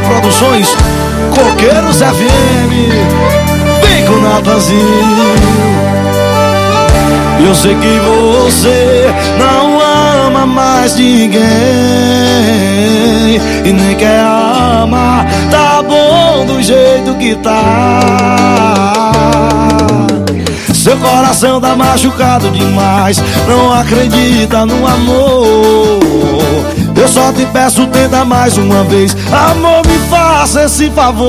Produções, Coqueiros FM, vem com Natanzinho. Eu sei que você não ama mais ninguém e nem quer amar, tá bom do jeito que tá. Seu coração tá machucado demais, não acredita no amor. Eu só te peço, tenta mais uma vez. Amor, me faça esse favor.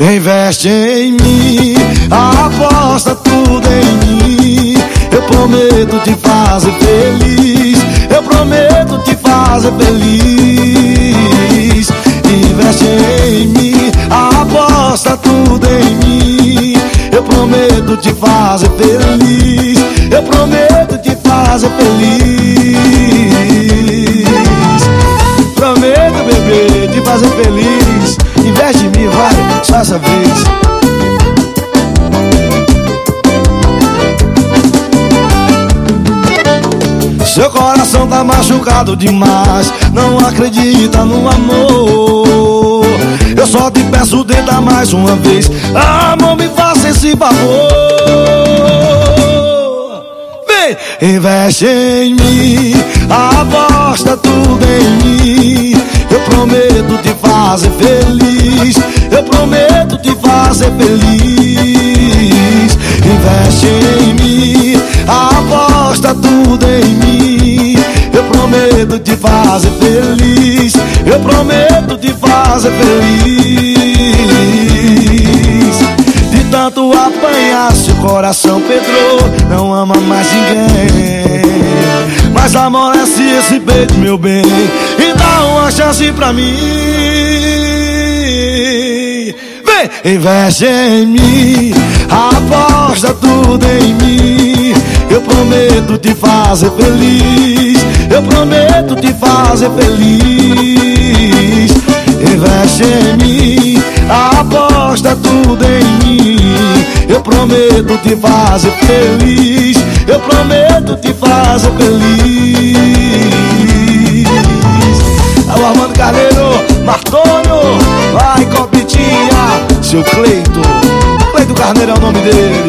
Investe em mim, aposta tudo em mim. Eu prometo te fazer feliz. Eu prometo te fazer feliz. Investe em mim, aposta tudo em mim. Eu prometo te fazer feliz. Fazer feliz. Prometo, bebê, te fazer feliz. Investe em mim, vai, só essa vez. Seu coração tá machucado demais, não acredita no amor. Eu só te peço, tenta mais uma vez. Amor, me faça esse favor. Investe em mim, aposta tudo em mim. Eu prometo te fazer feliz. Eu prometo te fazer feliz. Investe em mim, aposta tudo em mim. Eu prometo te fazer feliz. Eu prometo te fazer feliz coração Pedro Não ama mais ninguém. Mas amolece esse peito, meu bem E dá uma chance pra mim. Vem, investe em mim Aposta tudo em mim. Eu prometo te fazer feliz Eu prometo te fazer feliz. Investe em prometo te fazer feliz. Eu prometo te fazer feliz. Alô, Armando Carneiro, Martônio, vai Copitinha, seu Cleito. Cleito Carneiro é o nome dele.